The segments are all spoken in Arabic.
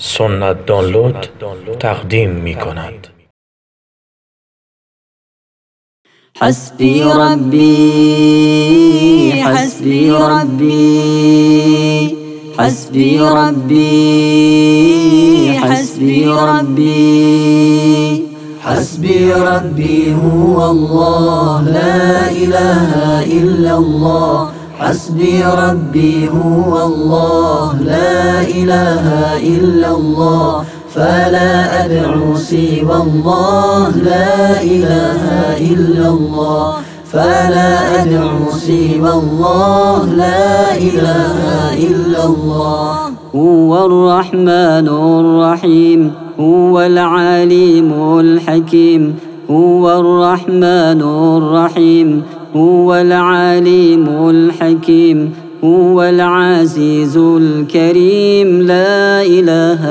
سنت دانلود تقدیم می کند. حسبي ربي حسبي ربي حسبي ربي حسبي ربي حسبي ربي هو الله لا إله إلا الله. حسبي ربي هو الله لا إله إلا الله فلا أدعو سوى الله لا إله إلا الله فلا أدعو سوى الله لا إله إلا الله. هو الرحمن الرحيم هو العليم الحكيم هو الرحمن الرحيم. هو العليم الحكيم هو العزيز الكريم. لا إله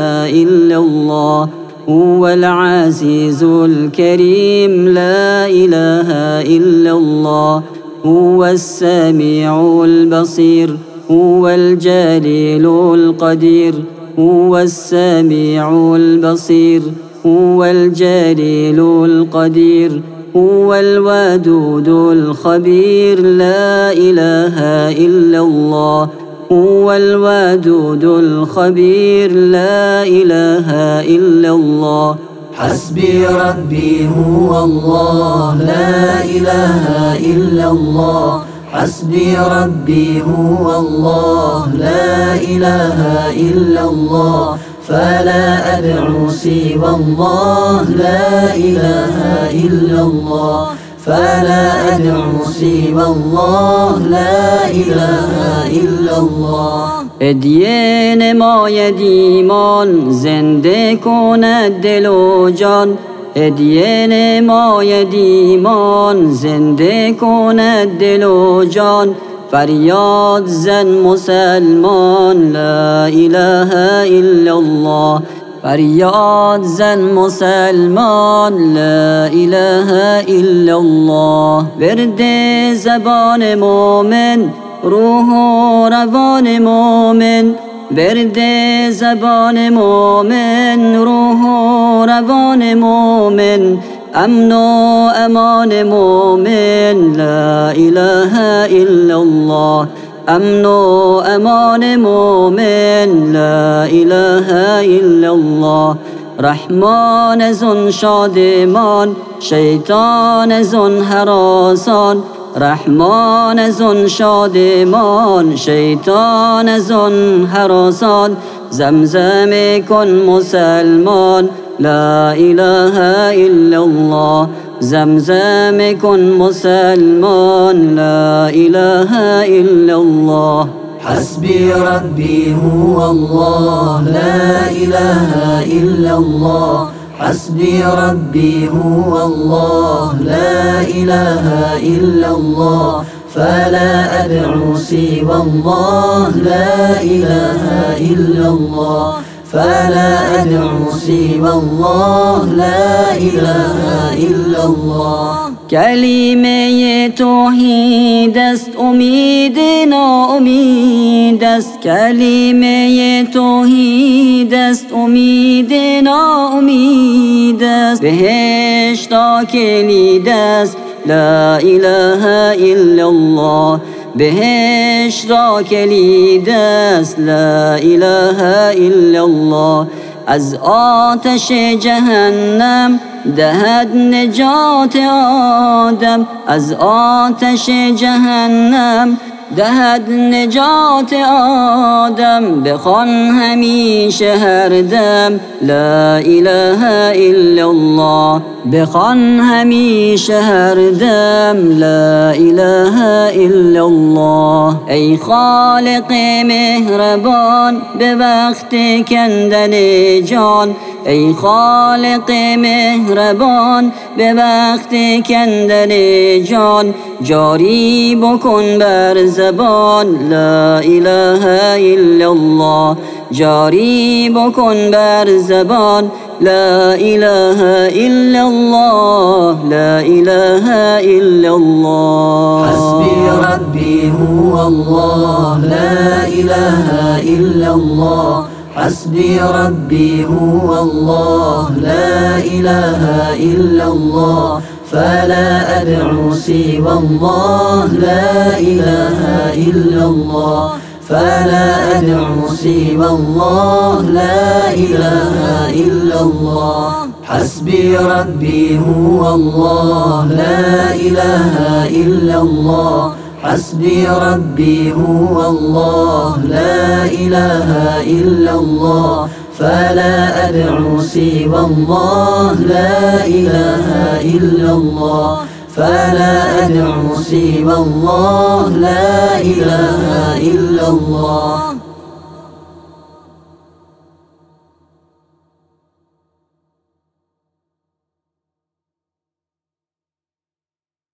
إلا الله هو العزيز الكريم. لا إله إلا الله هو السميع البصير هو الجليل القدير هو السميع البصير هو الجليل القدير. هو الودود الخبير لا إله إلا الله. هو الودود الخبير لا إله إلا الله. حسبي ربي هو الله. لا إله إلا الله. حسبي ربي هو الله. لا إله إلا الله. فلا أدعو سوى الله لا إله إلا الله. فلا أدعو سوى الله لا إله إلا الله. ادین مای دیمان زنده کند دل و جان ادین مای دیمان زنده کند دل و جان فریاد زن مسلمان لا اله الا الله. فریاد زن مسلمان لا اله الا الله. ورد زبان مؤمن روح و روان مؤمن ورد زبان مؤمن روح و روان مؤمن امن و امان مؤمن لا اله الا الله. امن و امان مؤمن لا اله الا الله. رحمان زن شادمان شیطان زن حراسان. رحمان زن شادمان شیطان زن حراسان زمزم کن مسلمان لا إله إلا الله. زمزم كن مسلمان لا إله إلا الله. حسبي ربي هو الله لا إله إلا الله. حسبي ربي هو الله لا إله إلا الله فلا أدعو سوى الله لا إله إلا الله. فلا أدعو سوى الله لا إله إلا الله. کلمه توحید است امید ناامید است. کلمه توحید است امید ناامید است. بهشت کلید است. لا إله إلا الله. بهشت را کلید است. لا اله الا الله. از آتش جهنم دهد نجات آدم. از آتش جهنم دهد نجات آدم بخوان همیشه هر دم. لا اله الا الله بخوان همیشه هر دم. لا اله الا الله ای خالق مهربان به وقت کندن جان. ای خالق مهربان به وقت کندن جان. جاری بکن بر زبان لا إله إلا الله. جاری بکن بر زبان لا إله إلا الله. لا إله إلا الله. حسبي ربي هو الله. لا إله إلا الله. حسبي ربي هو الله لا إله إلا الله فلا أدعو سوى الله لا إله إلا الله فلا أدعو سوى الله لا إله إلا الله. حسبي ربي هو الله لا إله إلا الله حسبي ربي هو الله لا إله إلا الله فلا أدعو سوى الله لا إله إلا الله فلا أدعو سوى الله لا إله إلا الله.